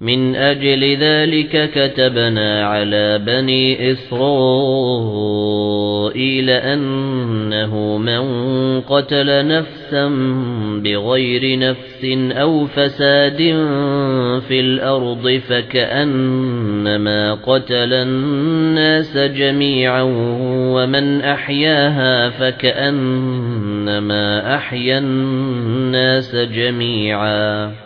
من أجل ذلك كتبنا على بني إسرائيل أنه من قتل نفسا بغير نفس أو فساد في الأرض فكأنما قتل الناس جميعا ومن أحياها فكأنما أحيا الناس جميعا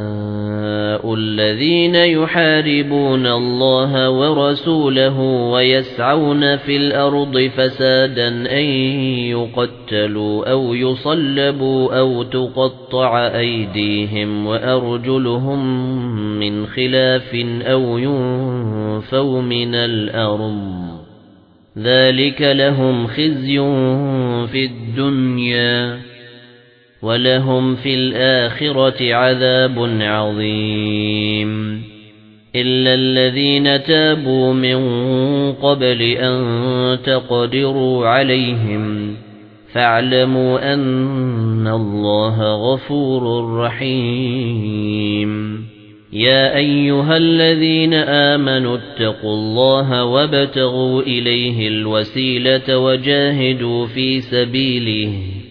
الذين يحاربون الله ورسوله ويسعون في الأرض فسادا أن يقتلوا أو يصلبوا أو تقطع أيديهم وأرجلهم من خلاف أو ينفوا من الأرض ذلك لهم خزي في الدنيا وَلَهُمْ فِي الْآخِرَةِ عَذَابٌ عَظِيمٌ. إِلَّا الَّذِينَ تَابُوا مِن قَبْلِ أَن تَقْدِرُوا عَلَيْهِمْ فَاعْلَمُوا أَنَّ اللَّهَ غَفُورٌ رَّحِيمٌ. يَا أَيُّهَا الَّذِينَ آمَنُوا اتَّقُوا اللَّهَ وَابْتَغُوا إِلَيْهِ الْوَسِيلَةَ وَجَاهِدُوا فِي سَبِيلِهِ.